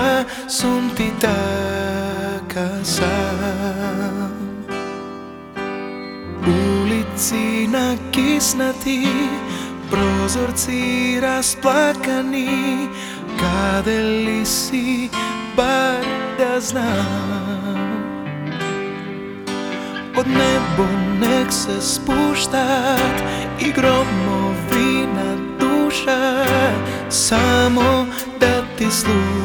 Tua som ti taka Ulici nakisnati Prozorci rasplakani Kade li si bar da znam Pod nebo nek se spuštat I gromovi na duša Samo da ti slušam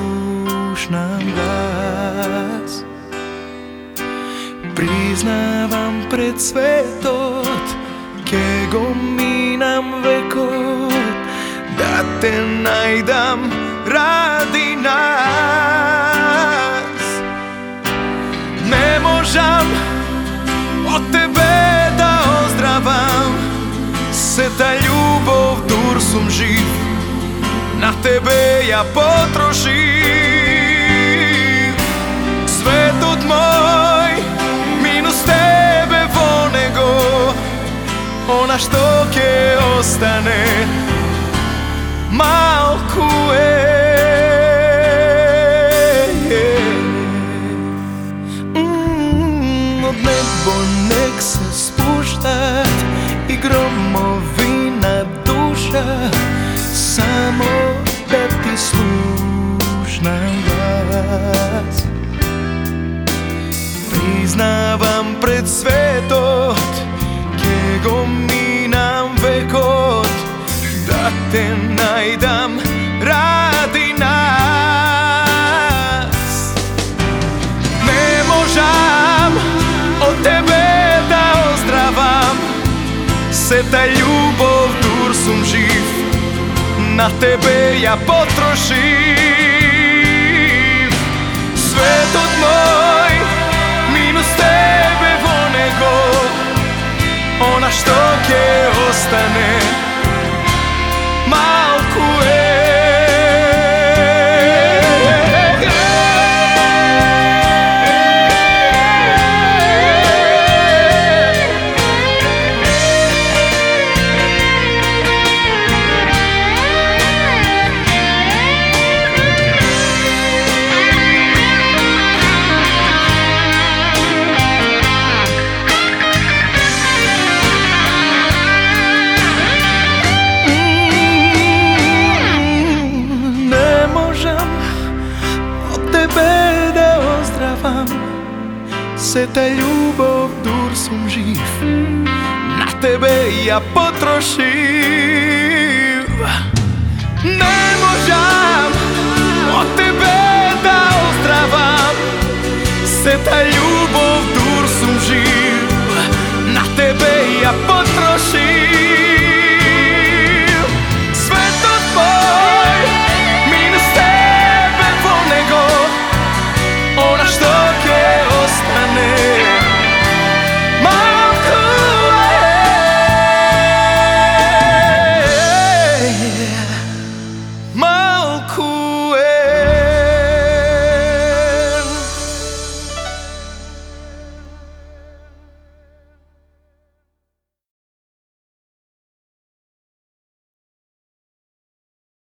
nam glas. Priznavam pred svetot Kego mi nam vekot Da te najdam radi nas. Ne možam od tebe da ozdravam Se ta ljubov dur sum živ na tebe ja potrošim. na što ke ostane. Malkuje e, mm, Od nebo nek se spuštat I gromovina duša Samo da ti slušna glas. Priznavam pred sve Сета љубов дур сум жив На тебе ја потрошив Светот мој минус тебе во него Она што ќе остане vam se ta ljubav dursom živ Na tebe ja potrošiv Ne možam od tebe da ozdravam Se ta ljubav